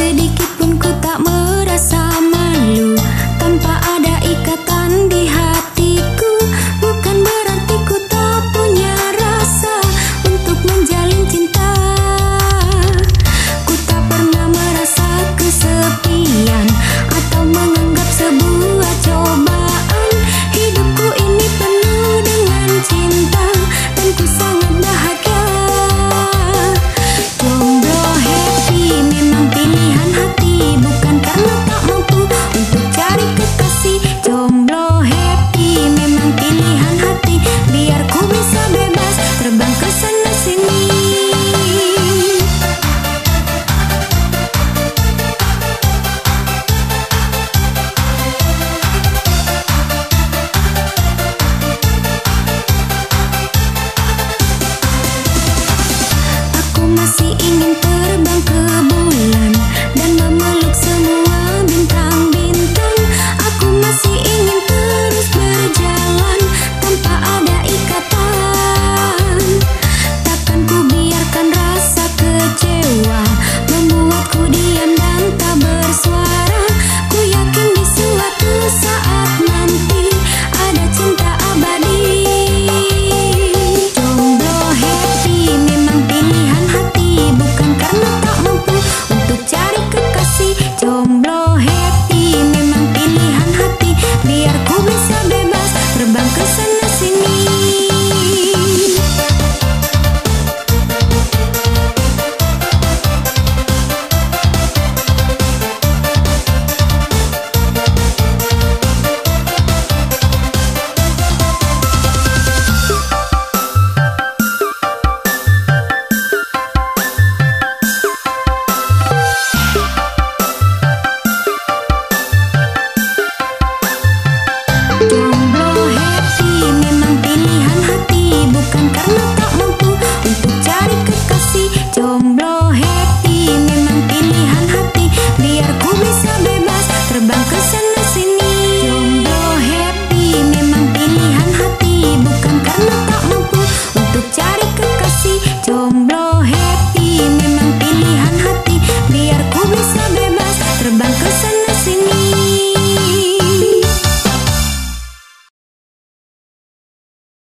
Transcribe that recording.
sedikit ingin arrancarla.